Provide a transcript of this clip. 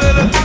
little